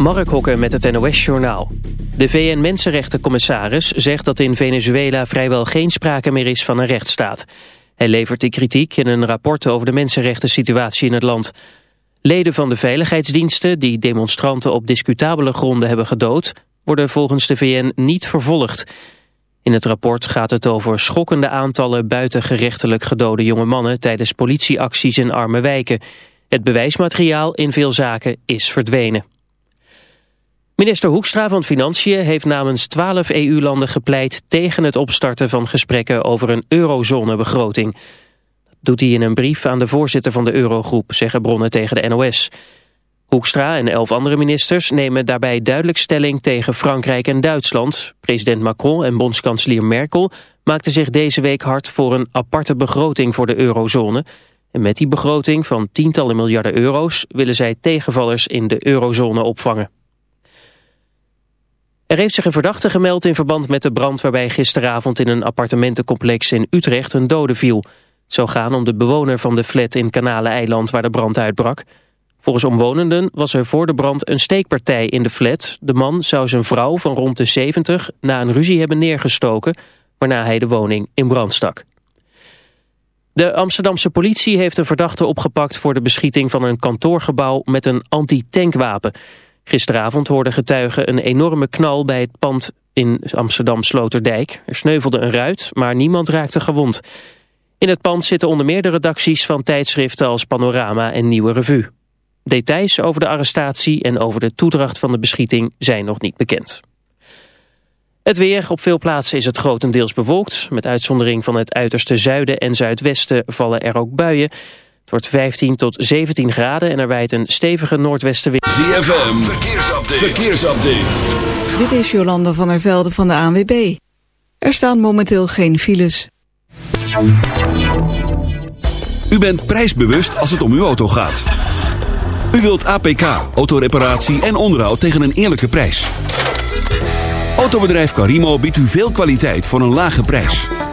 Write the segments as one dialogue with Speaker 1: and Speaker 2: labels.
Speaker 1: Mark Hokken met het NOS-journaal. De VN-Mensenrechtencommissaris zegt dat in Venezuela vrijwel geen sprake meer is van een rechtsstaat. Hij levert die kritiek in een rapport over de mensenrechten-situatie in het land. Leden van de veiligheidsdiensten die demonstranten op discutabele gronden hebben gedood... worden volgens de VN niet vervolgd. In het rapport gaat het over schokkende aantallen buitengerechtelijk gedode jonge mannen... tijdens politieacties in arme wijken. Het bewijsmateriaal in veel zaken is verdwenen. Minister Hoekstra van Financiën heeft namens 12 EU-landen gepleit tegen het opstarten van gesprekken over een eurozonebegroting. Dat doet hij in een brief aan de voorzitter van de Eurogroep, zeggen bronnen tegen de NOS. Hoekstra en elf andere ministers nemen daarbij duidelijk stelling tegen Frankrijk en Duitsland. President Macron en bondskanselier Merkel maakten zich deze week hard voor een aparte begroting voor de eurozone. En met die begroting van tientallen miljarden euro's willen zij tegenvallers in de eurozone opvangen. Er heeft zich een verdachte gemeld in verband met de brand waarbij gisteravond in een appartementencomplex in Utrecht een dode viel. Zou gaan om de bewoner van de flat in Kanaleneiland waar de brand uitbrak. Volgens omwonenden was er voor de brand een steekpartij in de flat. De man zou zijn vrouw van rond de 70 na een ruzie hebben neergestoken, waarna hij de woning in brand stak. De Amsterdamse politie heeft een verdachte opgepakt voor de beschieting van een kantoorgebouw met een anti-tankwapen. Gisteravond hoorden getuigen een enorme knal bij het pand in Amsterdam-Sloterdijk. Er sneuvelde een ruit, maar niemand raakte gewond. In het pand zitten onder meer de redacties van tijdschriften als Panorama en Nieuwe Revue. Details over de arrestatie en over de toedracht van de beschieting zijn nog niet bekend. Het weer. Op veel plaatsen is het grotendeels bewolkt. Met uitzondering van het uiterste zuiden en zuidwesten vallen er ook buien. Het wordt 15 tot 17 graden en er wijdt een stevige noordwestenwind.
Speaker 2: ZFM, verkeersupdate. verkeersupdate.
Speaker 3: Dit is Jolanda van der Velde van de ANWB. Er staan momenteel geen files.
Speaker 2: U bent prijsbewust als het om uw auto gaat. U wilt APK, autoreparatie en onderhoud tegen een eerlijke prijs. Autobedrijf Carimo biedt u veel kwaliteit voor een lage prijs.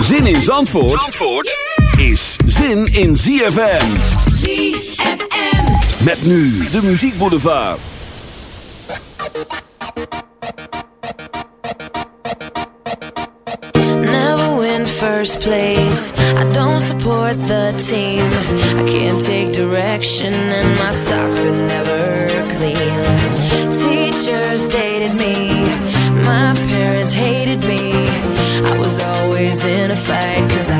Speaker 2: Zin in Zandvoort, Zandvoort is zin in ZFM.
Speaker 4: ZFM.
Speaker 2: Met nu de Muziek Boulevard.
Speaker 5: Never win first place. I don't support the team. I can't take direction, and my socks are never clean. Teachers dated me. Hated me. I was always in a fight, cause I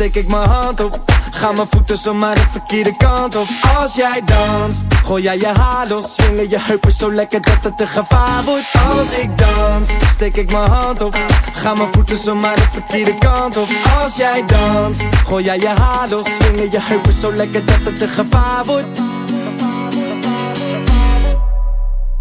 Speaker 6: steek ik mijn hand op. Ga mijn voeten zomaar de verkeerde kant op. Als jij danst, gooi jij je haar los. Swingen je heupen zo lekker dat het een gevaar wordt. Als ik dans, steek ik mijn hand op. Ga mijn voeten zomaar de verkeerde kant op. Als jij danst, gooi jij je haar los. Swingen je heupen zo lekker dat het een gevaar wordt.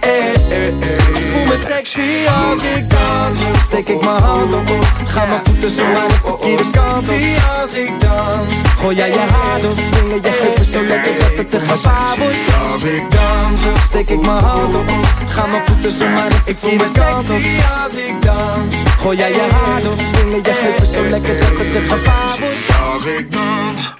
Speaker 6: hey, hey, hey. Ik voel me sexy als ik dans. Steek ik mijn hand op, ga mijn voeten zo naar de verkeerde kant op. als ik dans. Gooi jij je haar door, swingen je heupen zo lekker dat het te gevaar wordt. Als ik dans, steek ik mijn hand op, ga mijn voeten zo naar de verkeerde kant op. als ik dans. Gooi jij je haar door, swingen je heupen zo lekker dat het te gevaar wordt. Als ik dans.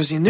Speaker 7: because you
Speaker 8: knew.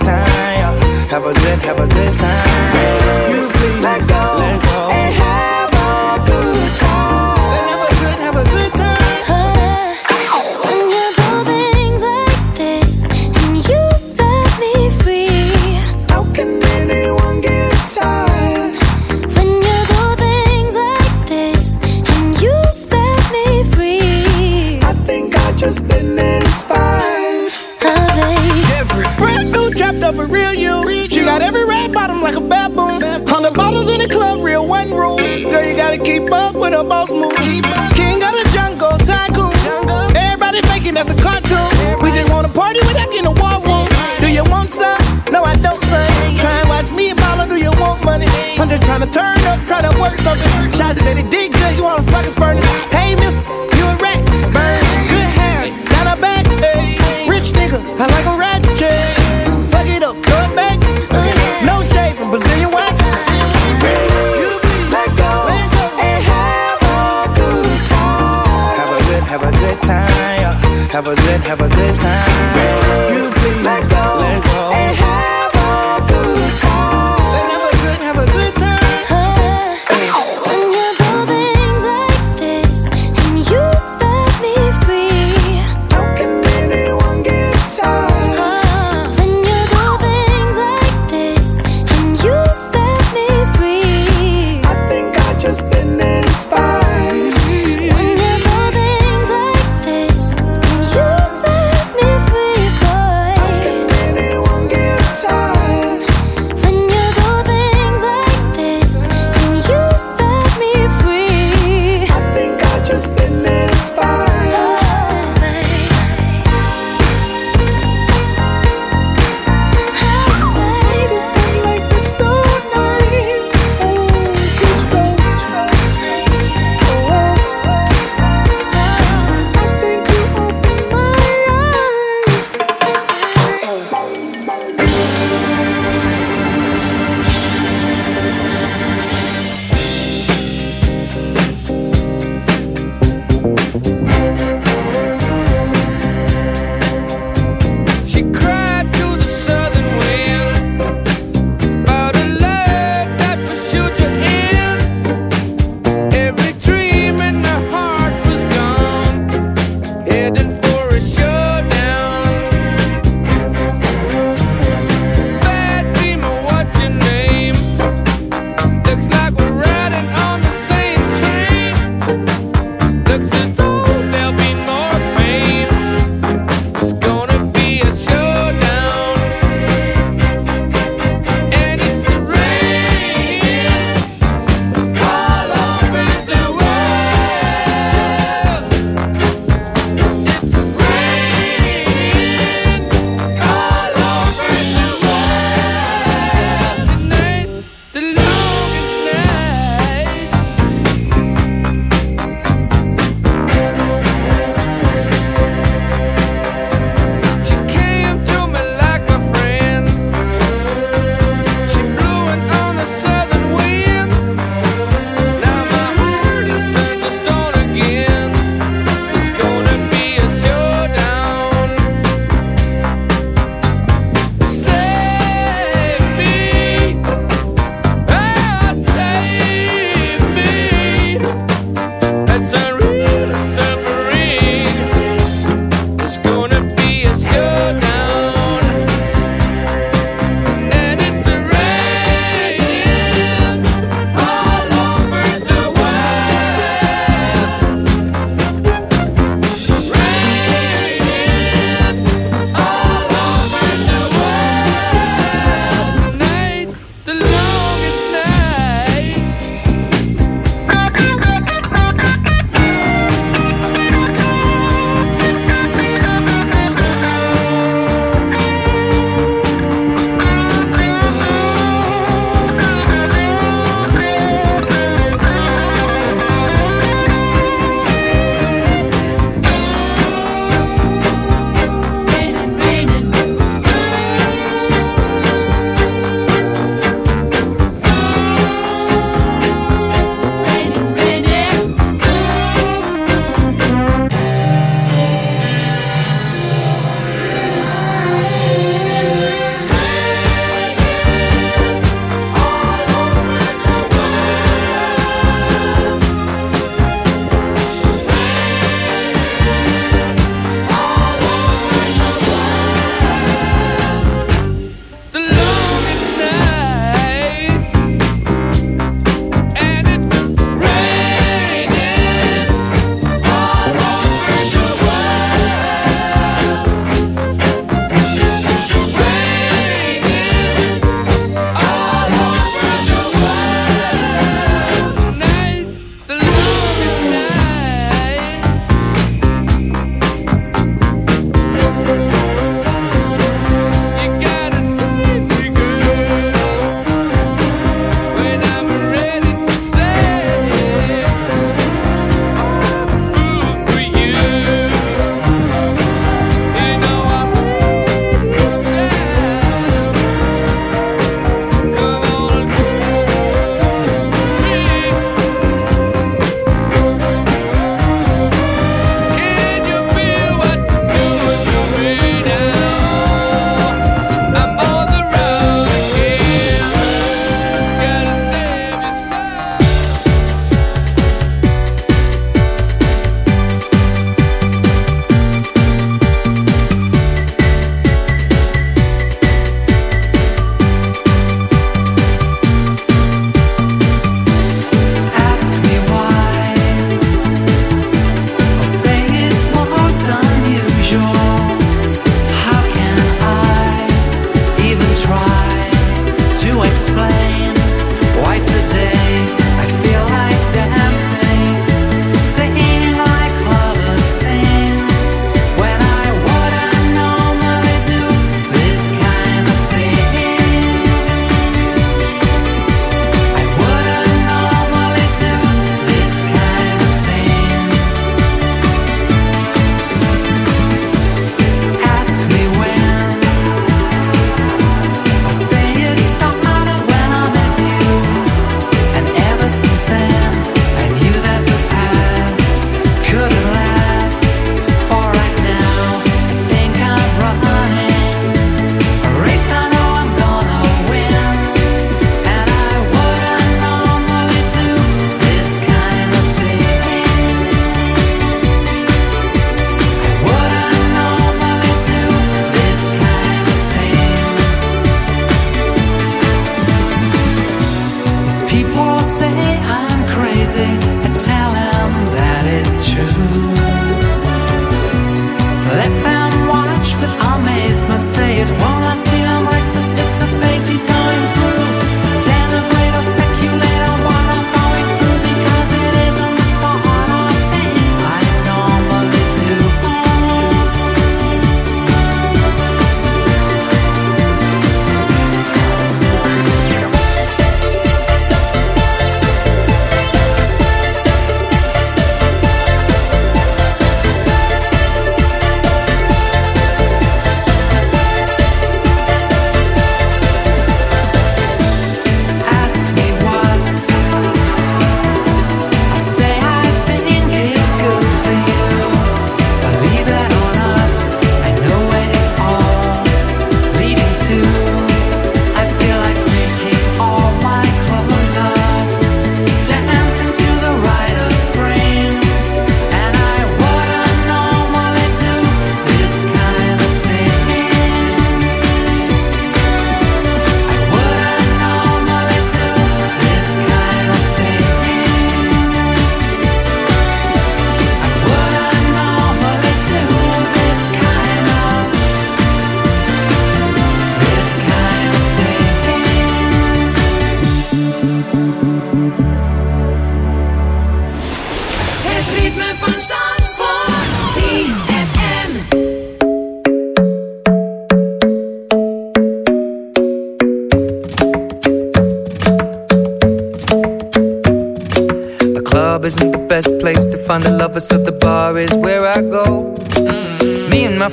Speaker 9: time. Have a good, have a good time.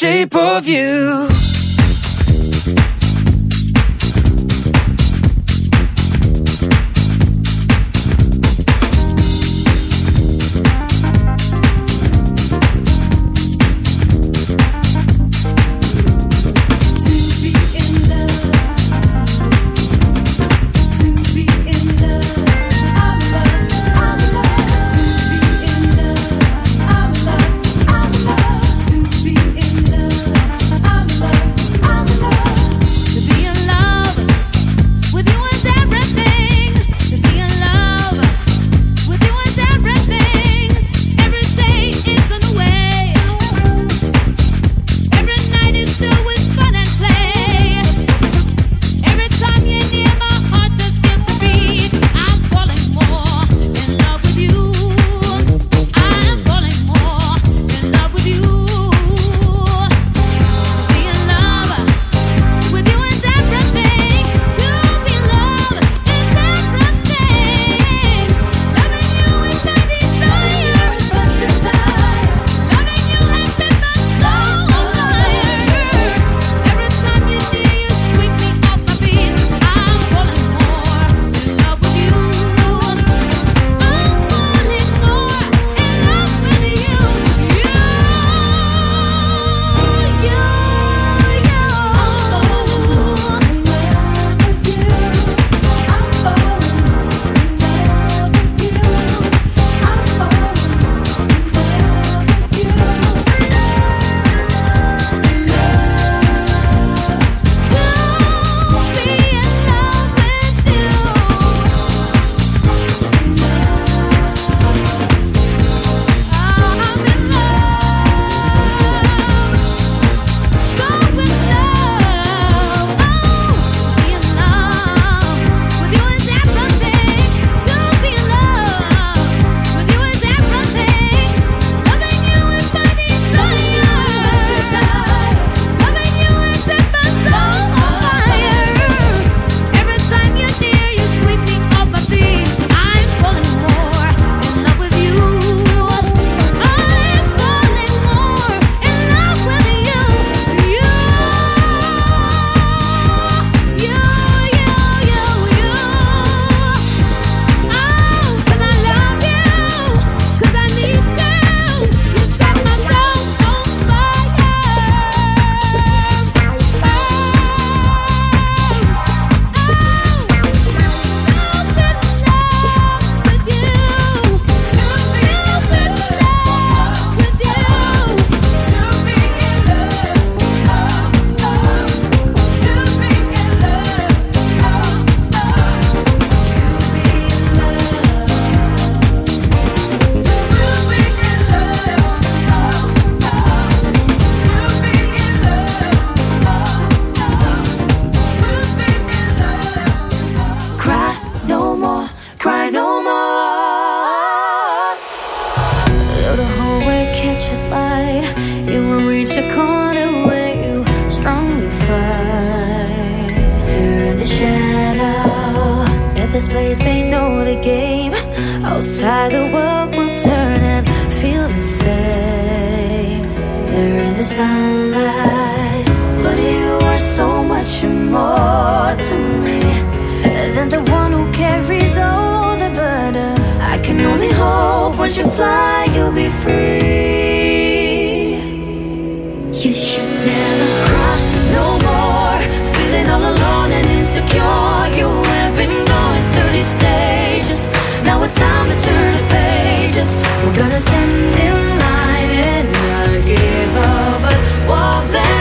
Speaker 6: Shape of you.
Speaker 5: contribution more to me than the one who carries all the burden. I can only hope once you fly, you'll be free. You should never cry no more, feeling all alone and insecure. You have been going 30 stages. Now it's time to turn the pages. We're gonna stand in line and not give up, but walk that.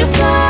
Speaker 5: you fly?